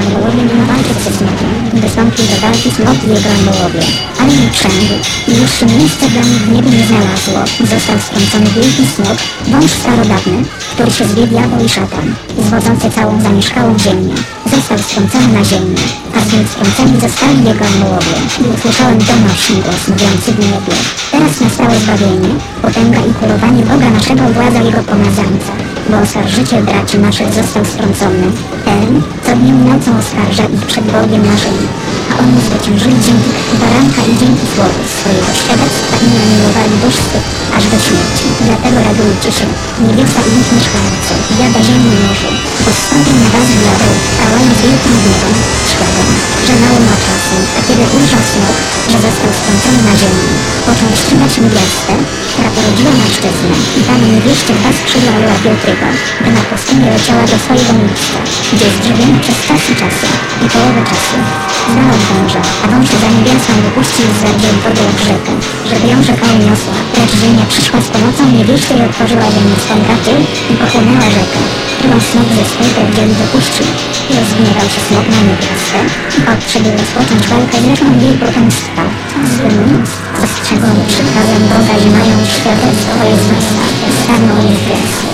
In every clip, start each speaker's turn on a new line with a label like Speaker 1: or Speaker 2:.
Speaker 1: Aniołowie mimo walczyć ze smokiem. Wystąpił do walki smok i jego aniołowie. Ale nie przęgł. I już się miejsce dla nich w niebie nie znalazło. Został strącony wielki smok, wąż starodawny, który się zwie diabeł i szatan, zwodzący całą zamieszkałą ziemię. Został strącony na ziemię, a z nim strąceni zostali jego aniołowie. I usłyszałem donośny głos mówiący w niebie. Teraz nastało zbawienie, potęga i kurowanie Boga naszego władza jego pomazańca. Bo oskarżyciel braci naszych został strącony. Ten, co dniem nocą oskarża ich przed Bogiem naszym. A oni zwyciężyli dzięki baranka i dzięki słowu swojego świadectwa i nie miłowali aż do śmierci. Dlatego radujcie się, niebiosa i ich mieszkańcy, jada ziemi i morzu. Bo wstąpił na was diabeł, on z wielką gniewą, świadom, że mało ma czasu, a kiedy ujrzał smok, że został strącony na ziemi, począł ścigać niewiastę, i tam niewieście dwa skrzydła Piotryka, by na pustynię leciała do swojego miejsca, gdzie jest drzewiemy przez czasy i połowę czasu. Znał węża, a wąż za niebieską wypuścił z zardziel wodę jak rzekę, żeby ją rzeka uniosła, lecz ziemia przyszła z pomocą niewieście i otworzyła ziemię swą tył i pochłonęła rzekę, którą smok ze swej pierdzieli wypuścił. Rozgniewał się smok na niewiastę i odszedł rozpocząć walkę z rzeką jej potomstwa. Zły nic, ostrzegony przykazem Boga i mając świadectwo jest nas, stanął jest gest,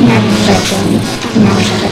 Speaker 1: nad rzeką, na rzekę.